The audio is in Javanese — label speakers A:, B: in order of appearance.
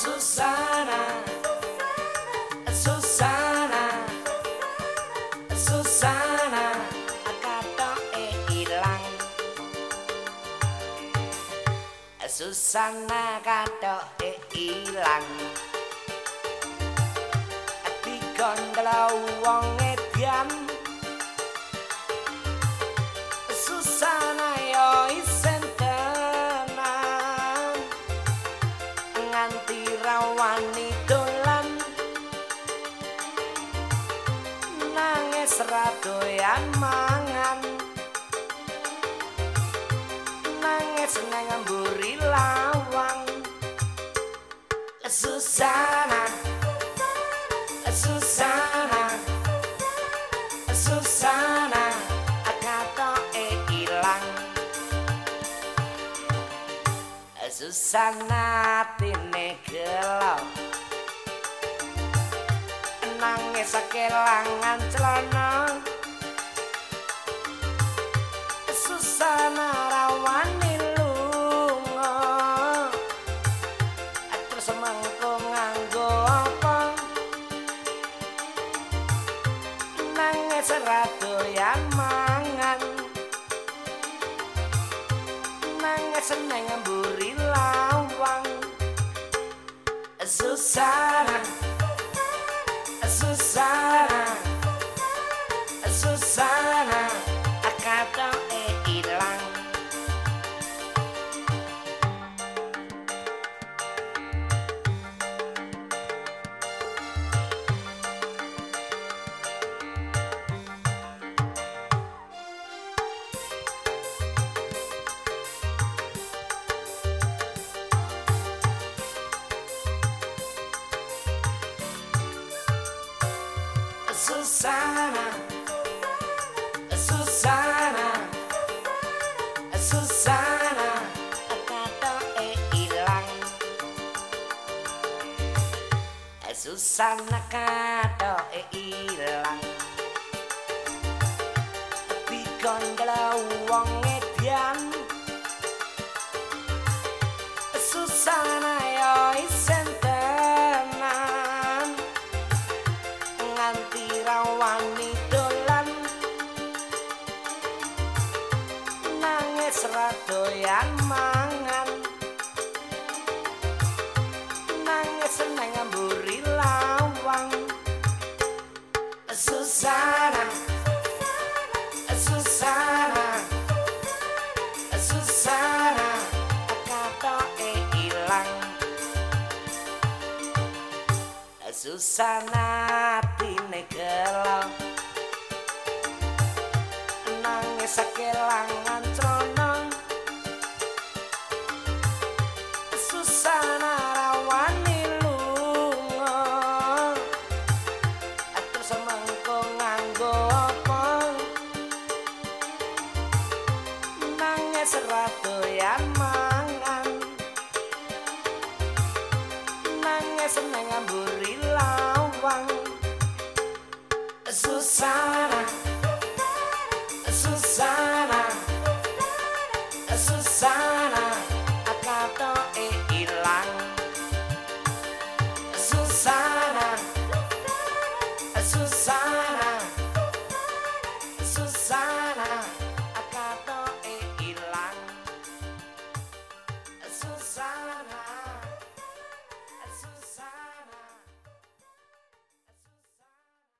A: Susana Susana Susana katoke ilang. Susana katoke ilang. Dikondlo Radoyan mangan. Nangis nang mburi lawang. Susana Susana Susana katoke ilang. Susana tine gelo Nangis kelangan celana Nangis neng mburi lawang. Susana Susana Susana Susana Susana katoke ilang Susana katoke ilang Dikondlo wong edian Susana radoyan mangan. Nang mburi lawang. Susana Susana Susana katoke ilang. Susana tine gelo. Nangis kelangan Nangis radoyan mangan. Nangis nang mburi lawang. Susana katoke ilang Susana